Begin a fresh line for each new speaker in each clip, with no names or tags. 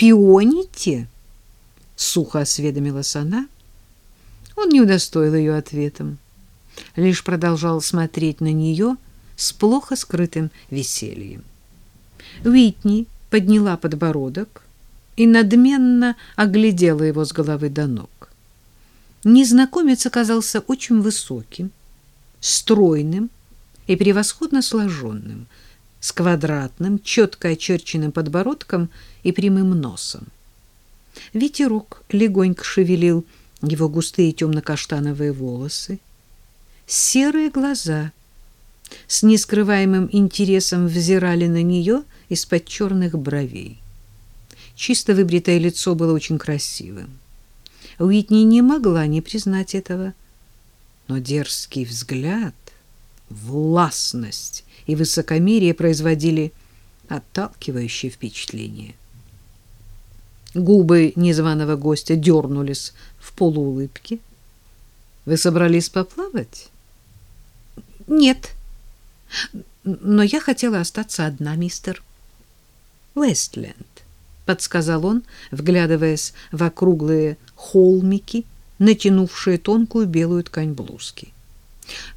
шпионите?» — сухо осведомилась она. Он не удостоил ее ответом, лишь продолжал смотреть на нее с плохо скрытым весельем. Уитни подняла подбородок и надменно оглядела его с головы до ног. Незнакомец оказался очень высоким, стройным и превосходно сложенным, с квадратным, четко очерченным подбородком и прямым носом. Ветерок легонько шевелил его густые темно-каштановые волосы, серые глаза с нескрываемым интересом взирали на нее из-под черных бровей. Чисто выбритое лицо было очень красивым. Уитни не могла не признать этого, но дерзкий взгляд, властность и высокомерие производили отталкивающее впечатление. Губы незваного гостя дернулись в полуулыбке. Вы собрались поплавать? Нет. Но я хотела остаться одна, мистер Вестленд, подсказал он, вглядываясь в округлые холмики, натянувшие тонкую белую ткань блузки.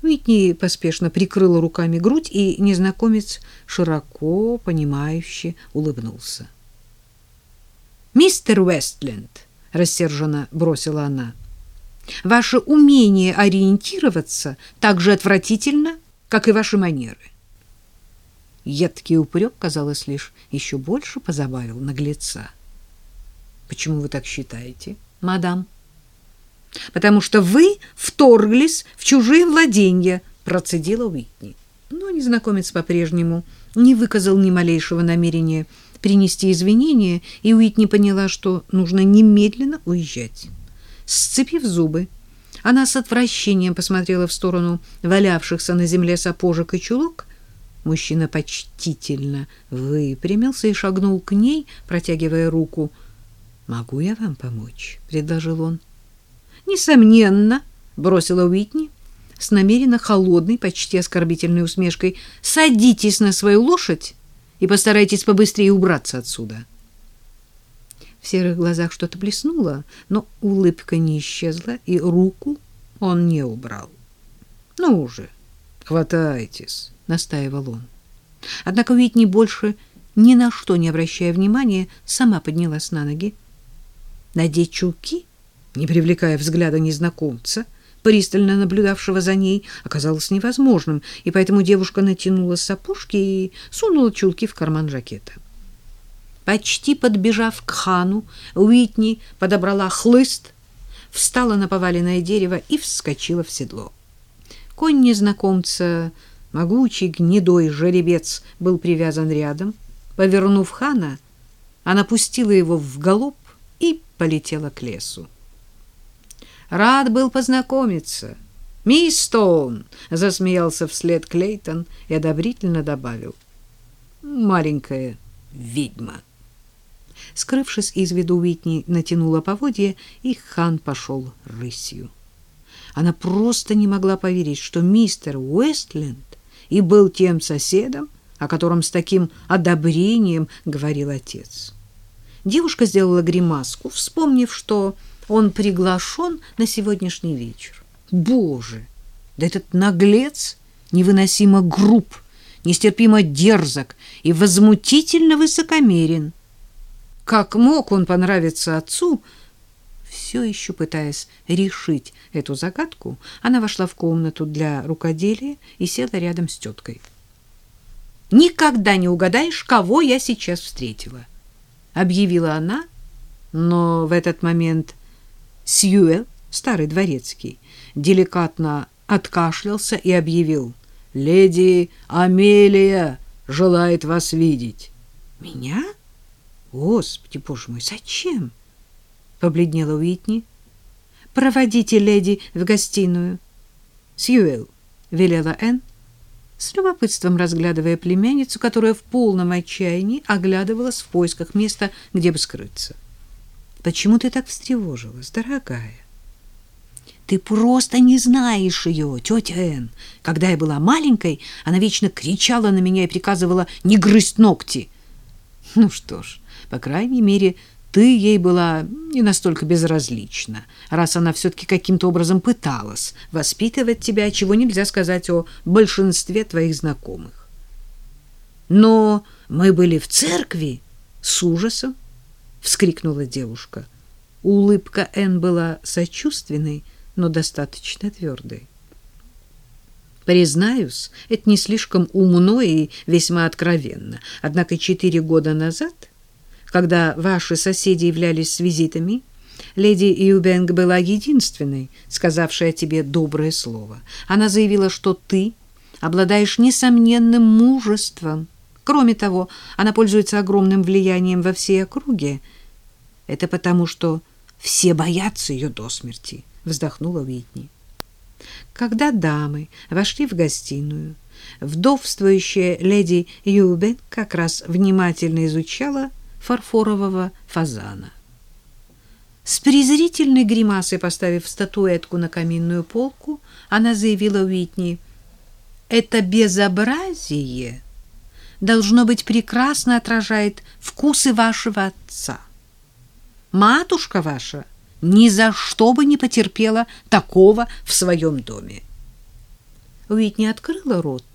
Уитни поспешно прикрыла руками грудь, и незнакомец широко, понимающе улыбнулся. «Мистер Вестленд!» — рассерженно бросила она. «Ваше умение ориентироваться так же отвратительно, как и ваши манеры». Едкий упрек, казалось, лишь еще больше позабавил наглеца. «Почему вы так считаете, мадам?» «Потому что вы вторглись в чужие владения», — процедила Уитни. Но незнакомец по-прежнему не выказал ни малейшего намерения принести извинения, и Уитни поняла, что нужно немедленно уезжать. Сцепив зубы, она с отвращением посмотрела в сторону валявшихся на земле сапожек и чулок. Мужчина почтительно выпрямился и шагнул к ней, протягивая руку. «Могу я вам помочь?» — предложил он. «Несомненно», — бросила Уитни с намеренно холодной, почти оскорбительной усмешкой. «Садитесь на свою лошадь и постарайтесь побыстрее убраться отсюда. В серых глазах что-то блеснуло, но улыбка не исчезла, и руку он не убрал. — Ну уже, хватайтесь, — настаивал он. Однако Уитни больше ни на что не обращая внимания, сама поднялась на ноги. Надеть чулки, не привлекая взгляда незнакомца, пристально наблюдавшего за ней, оказалось невозможным, и поэтому девушка натянула сапожки и сунула чулки в карман жакета. Почти подбежав к хану, Уитни подобрала хлыст, встала на поваленное дерево и вскочила в седло. Конь незнакомца, могучий гнедой жеребец, был привязан рядом. Повернув хана, она пустила его в галоп и полетела к лесу. Рад был познакомиться. Мисс Стоун, засмеялся вслед Клейтон и одобрительно добавил: маленькая ведьма. Скрывшись из виду, Уитни натянула поводья, и хан пошел рысью. Она просто не могла поверить, что мистер Уэстленд и был тем соседом, о котором с таким одобрением говорил отец. Девушка сделала гримаску, вспомнив, что он приглашен на сегодняшний вечер. Боже, да этот наглец невыносимо груб, нестерпимо дерзок и возмутительно высокомерен. Как мог он понравиться отцу? Все еще пытаясь решить эту загадку, она вошла в комнату для рукоделия и села рядом с теткой. «Никогда не угадаешь, кого я сейчас встретила», — объявила она, но в этот момент Сьюэл, старый дворецкий, деликатно откашлялся и объявил. «Леди Амелия желает вас видеть». «Меня? Господи, боже мой, зачем?» Побледнела Уитни. «Проводите леди в гостиную». «Сьюэл», — велела Энн, с любопытством разглядывая племянницу, которая в полном отчаянии оглядывалась в поисках места, где бы скрыться. Почему ты так встревожилась, дорогая? Ты просто не знаешь ее, тетя Энн. Когда я была маленькой, она вечно кричала на меня и приказывала не грызть ногти. Ну что ж, по крайней мере, ты ей была не настолько безразлична, раз она все-таки каким-то образом пыталась воспитывать тебя, чего нельзя сказать о большинстве твоих знакомых. Но мы были в церкви с ужасом, — вскрикнула девушка. Улыбка Энн была сочувственной, но достаточно твердой. Признаюсь, это не слишком умно и весьма откровенно. Однако четыре года назад, когда ваши соседи являлись с визитами, леди Юбенг была единственной, сказавшей о тебе доброе слово. Она заявила, что ты обладаешь несомненным мужеством. Кроме того, она пользуется огромным влиянием во всей округе. Это потому, что все боятся ее до смерти, вздохнула Уитни. Когда дамы вошли в гостиную, вдовствующая леди Юбен как раз внимательно изучала фарфорового фазана. С презрительной гримасой поставив статуэтку на каминную полку, она заявила Уитни, «Это безобразие должно быть прекрасно отражает вкусы вашего отца. Матушка ваша ни за что бы не потерпела такого в своем доме. Уитни открыла рот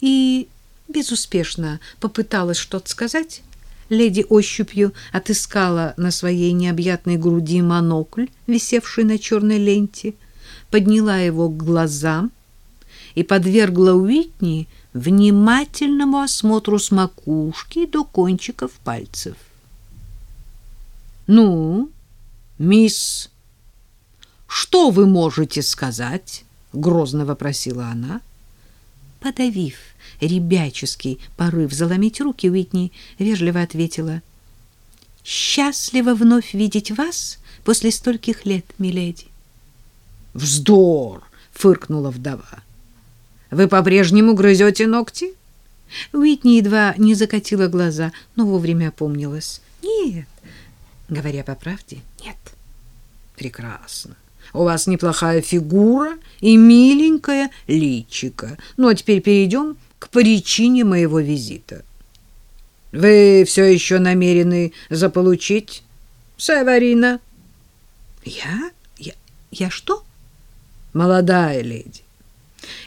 и безуспешно попыталась что-то сказать. Леди ощупью отыскала на своей необъятной груди монокль, висевший на черной ленте, подняла его к глазам и подвергла Уитни внимательному осмотру с макушки до кончиков пальцев. «Ну, мисс, что вы можете сказать?» — грозно вопросила она. Подавив ребяческий порыв заломить руки, Уитни вежливо ответила. «Счастливо вновь видеть вас после стольких лет, миледи». «Вздор!» — фыркнула вдова. Вы по-прежнему грызете ногти? Уитни едва не закатила глаза, но вовремя опомнилась. Нет, говоря по правде, нет. Прекрасно. У вас неплохая фигура и миленькая личико. Ну, а теперь перейдем к причине моего визита. Вы все еще намерены заполучить Саварина? Я? Я, я что? Молодая леди.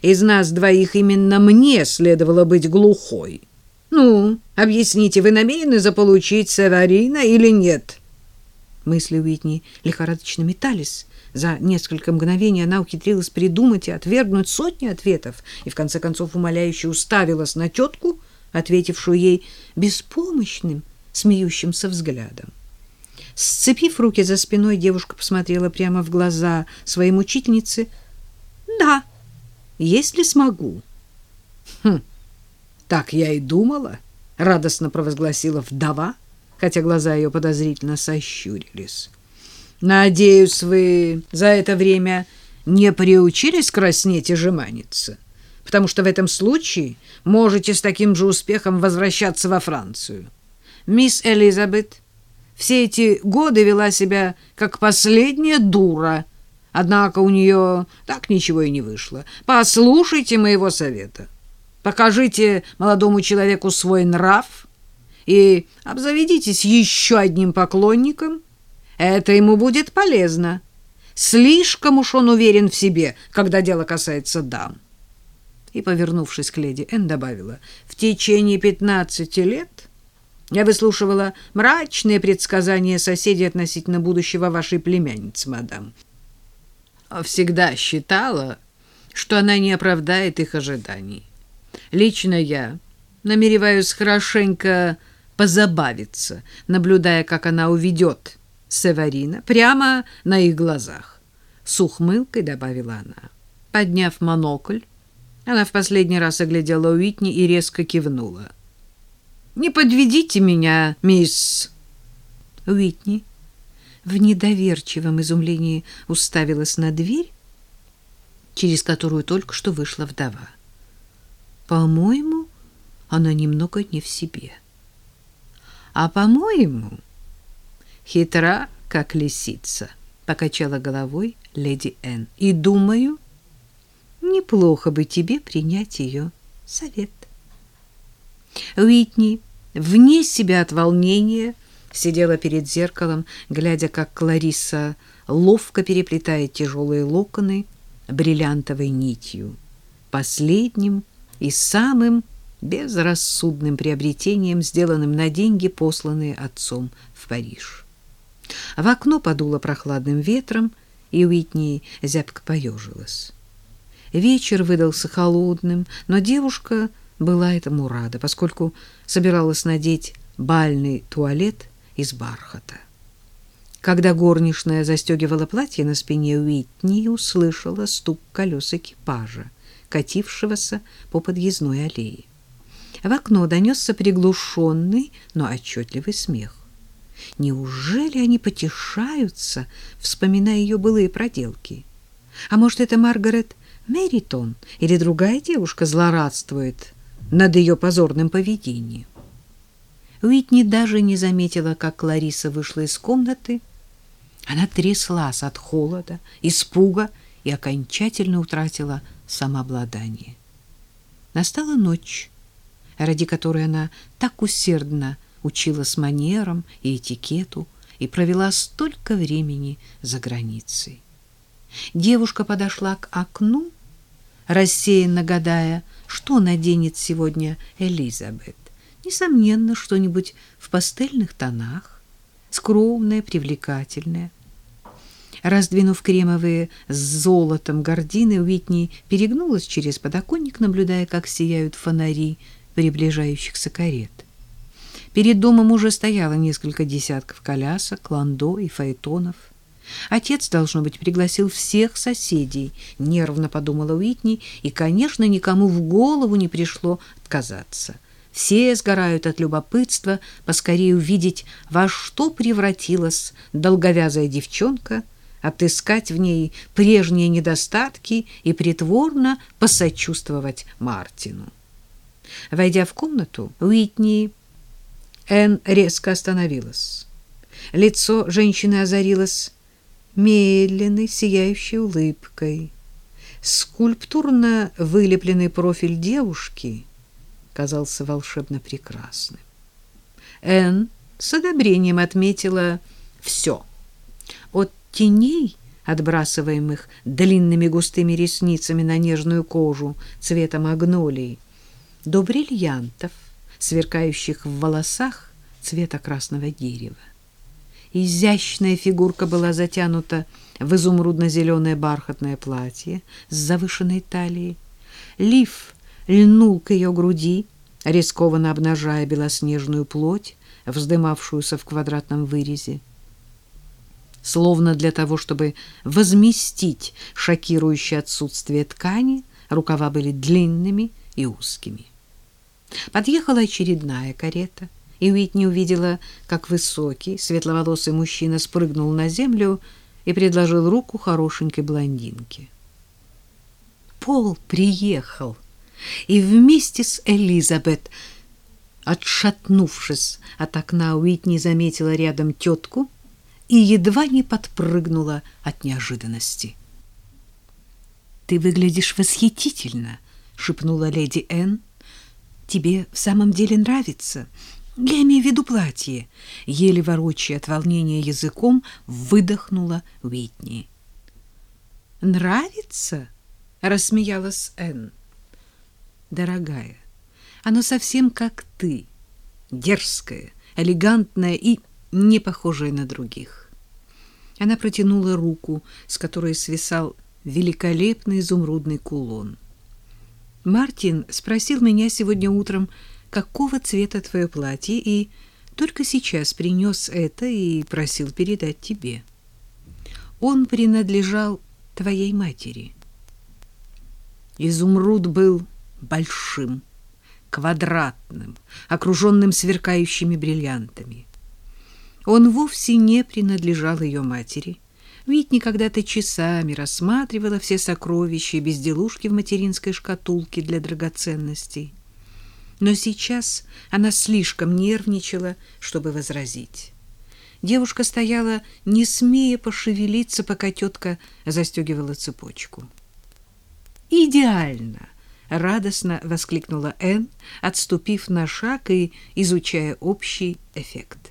Из нас двоих именно мне следовало быть глухой. Ну, объясните, вы намерены заполучить Северина или нет? Мысли Уитни лихорадочно метались. За несколько мгновений она ухитрилась придумать и отвергнуть сотни ответов и в конце концов умоляюще уставилась на тетку, ответившую ей беспомощным, смеющимся взглядом. Сцепив руки за спиной, девушка посмотрела прямо в глаза своей мучительницы. Если смогу. Хм. Так я и думала, радостно провозгласила вдова, хотя глаза ее подозрительно сощурились. Надеюсь, вы за это время не приучились краснеть и жеманиться, потому что в этом случае можете с таким же успехом возвращаться во Францию. Мисс Элизабет все эти годы вела себя как последняя дура — Однако у нее так ничего и не вышло. Послушайте моего совета. Покажите молодому человеку свой нрав и обзаведитесь еще одним поклонником. Это ему будет полезно. Слишком уж он уверен в себе, когда дело касается дам. И, повернувшись к леди Энн, добавила, в течение пятнадцати лет я выслушивала мрачные предсказания соседей относительно будущего вашей племянницы, мадам всегда считала, что она не оправдает их ожиданий. Лично я намереваюсь хорошенько позабавиться, наблюдая, как она уведет Северина прямо на их глазах. С ухмылкой добавила она. Подняв монокль, она в последний раз оглядела Уитни и резко кивнула. «Не подведите меня, мисс...» Уитни в недоверчивом изумлении уставилась на дверь, через которую только что вышла вдова. По-моему, она немного не в себе. А по-моему, хитра, как лисица, покачала головой леди Н. И думаю, неплохо бы тебе принять ее совет. Уитни вне себя от волнения, сидела перед зеркалом, глядя, как Клариса ловко переплетает тяжелые локоны бриллиантовой нитью, последним и самым безрассудным приобретением, сделанным на деньги, посланные отцом в Париж. В окно подуло прохладным ветром, и Уитни зябко поежилась. Вечер выдался холодным, но девушка была этому рада, поскольку собиралась надеть бальный туалет из бархата. Когда горничная застегивала платье на спине Уитни, услышала стук колес экипажа, катившегося по подъездной аллее. В окно донесся приглушенный, но отчетливый смех. Неужели они потешаются, вспоминая ее былые проделки? А может, это Маргарет Меритон или другая девушка злорадствует над ее позорным поведением? Уитни даже не заметила, как Лариса вышла из комнаты. Она тряслась от холода, испуга и окончательно утратила самообладание. Настала ночь, ради которой она так усердно училась манерам и этикету и провела столько времени за границей. Девушка подошла к окну, рассеянно гадая, что наденет сегодня Элизабет. Несомненно, что-нибудь в пастельных тонах, скромное, привлекательное. Раздвинув кремовые с золотом гардины, Уитни перегнулась через подоконник, наблюдая, как сияют фонари приближающихся карет. Перед домом уже стояло несколько десятков колясок, ландо и фаэтонов. Отец, должно быть, пригласил всех соседей, нервно подумала Уитни, и, конечно, никому в голову не пришло отказаться. Все сгорают от любопытства поскорее увидеть, во что превратилась долговязая девчонка, отыскать в ней прежние недостатки и притворно посочувствовать Мартину. Войдя в комнату, Уитни Энн резко остановилась. Лицо женщины озарилось медленной, сияющей улыбкой. Скульптурно вылепленный профиль девушки казался волшебно прекрасным. Энн с одобрением отметила все. От теней, отбрасываемых длинными густыми ресницами на нежную кожу цвета магнолии, до бриллиантов, сверкающих в волосах цвета красного дерева. Изящная фигурка была затянута в изумрудно-зеленое бархатное платье с завышенной талией. Лиф льнул к ее груди, рискованно обнажая белоснежную плоть, вздымавшуюся в квадратном вырезе. Словно для того, чтобы возместить шокирующее отсутствие ткани, рукава были длинными и узкими. Подъехала очередная карета, и Уитни увидела, как высокий, светловолосый мужчина спрыгнул на землю и предложил руку хорошенькой блондинке. Пол приехал, и вместе с Элизабет, отшатнувшись от окна, Уитни заметила рядом тетку и едва не подпрыгнула от неожиданности. «Ты выглядишь восхитительно», — шепнула леди Энн, тебе в самом деле нравится? Я имею в виду платье. Еле ворочая от волнения языком, выдохнула Уитни. Нравится? рассмеялась Энн. Дорогая, оно совсем как ты, дерзкое, элегантное и не похожее на других. Она протянула руку, с которой свисал великолепный изумрудный кулон. Мартин спросил меня сегодня утром, какого цвета твое платье, и только сейчас принес это и просил передать тебе. Он принадлежал твоей матери. Изумруд был большим, квадратным, окруженным сверкающими бриллиантами. Он вовсе не принадлежал ее матери — Витни когда-то часами рассматривала все сокровища и безделушки в материнской шкатулке для драгоценностей. Но сейчас она слишком нервничала, чтобы возразить. Девушка стояла, не смея пошевелиться, пока тетка застегивала цепочку. «Идеально!» — радостно воскликнула Энн, отступив на шаг и изучая общий эффект.